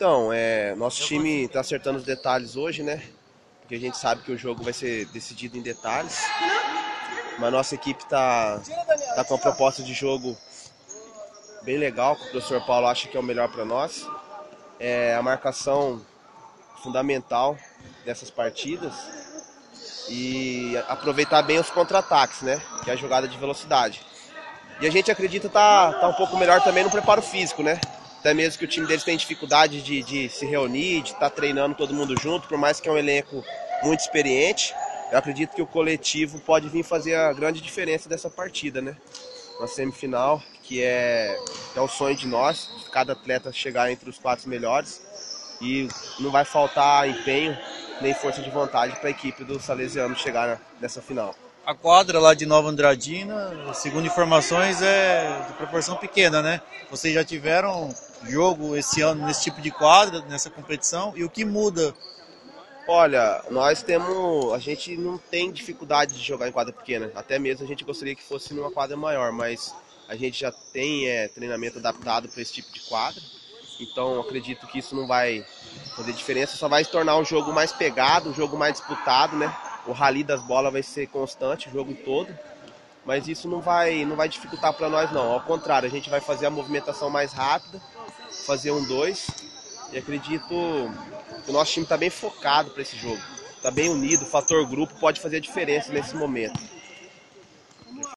Então, é, nosso time está acertando os detalhes hoje, né? Porque a gente sabe que o jogo vai ser decidido em detalhes. Mas nossa equipe está tá com uma proposta de jogo bem legal, que o professor Paulo acha que é o melhor para nós. É a marcação fundamental dessas partidas e aproveitar bem os contra-ataques, né? Que é a jogada de velocidade. E a gente acredita tá, tá um pouco melhor também no preparo físico, né? Até mesmo que o time deles tem dificuldade de, de se reunir, de estar tá treinando todo mundo junto, por mais que é um elenco muito experiente. Eu acredito que o coletivo pode vir fazer a grande diferença dessa partida, né? Na semifinal, que é, que é o sonho de nós, de cada atleta chegar entre os quatro melhores. E não vai faltar empenho nem força de vontade para a equipe do Salesiano chegar nessa final. A quadra lá de Nova Andradina, segundo informações, é de proporção pequena, né? Vocês já tiveram jogo esse ano nesse tipo de quadra, nessa competição, e o que muda? Olha, nós temos. A gente não tem dificuldade de jogar em quadra pequena. Até mesmo a gente gostaria que fosse numa quadra maior, mas a gente já tem é, treinamento adaptado para esse tipo de quadra. Então acredito que isso não vai fazer diferença, só vai se tornar um jogo mais pegado, um jogo mais disputado, né? O rally das bolas vai ser constante o jogo todo, mas isso não vai, não vai dificultar para nós não. Ao contrário, a gente vai fazer a movimentação mais rápida, fazer um dois e acredito que o nosso time está bem focado para esse jogo, está bem unido. O fator grupo pode fazer a diferença nesse momento.